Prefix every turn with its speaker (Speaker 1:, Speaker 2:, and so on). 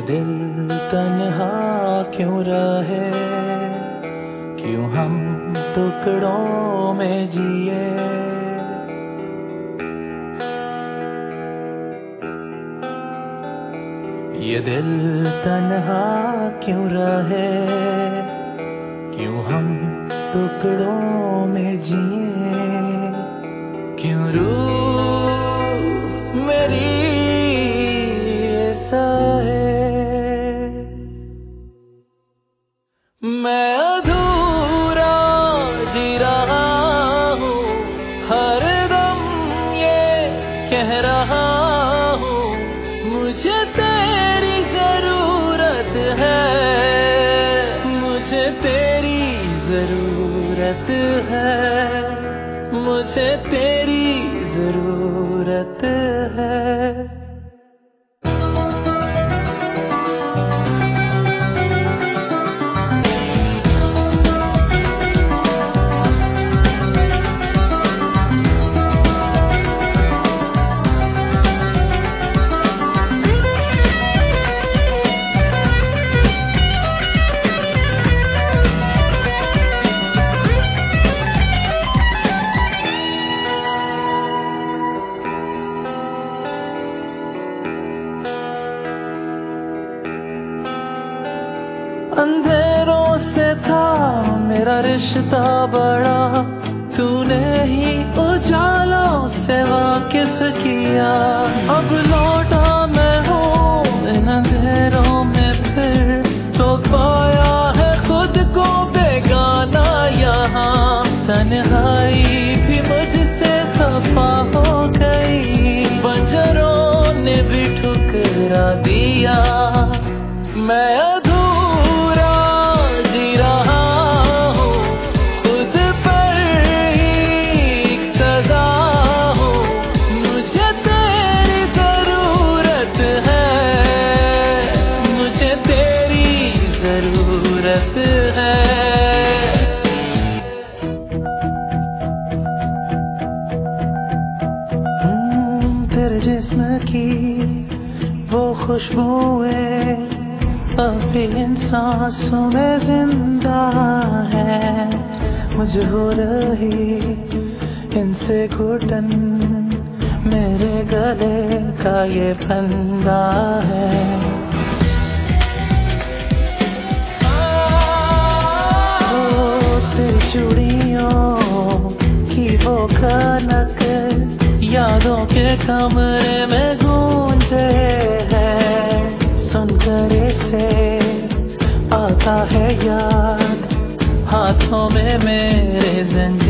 Speaker 1: दिल तन्हा क्यों रहे? क्यों हम टुकड़ों में जिए? ये दिल तन्हा क्यों रहे? क्यों हम टुकड़ों में जिए? क्यों रू मेरी ज़रूरत है। मुझे तेरी ज़रूरत है। अंधेरों से था मेरा रिश्ता बड़ा तूने ही जिस्म की वो खुशबुएँ अभी इन सांसों में ज़िंदा है। मुझे हो रही इनसे घुटन मेरे गले का ये फंदा है। ओ, कमरे में गूंजे है। सुनकर से आता है याद। हाथों में मेरे जंजीरें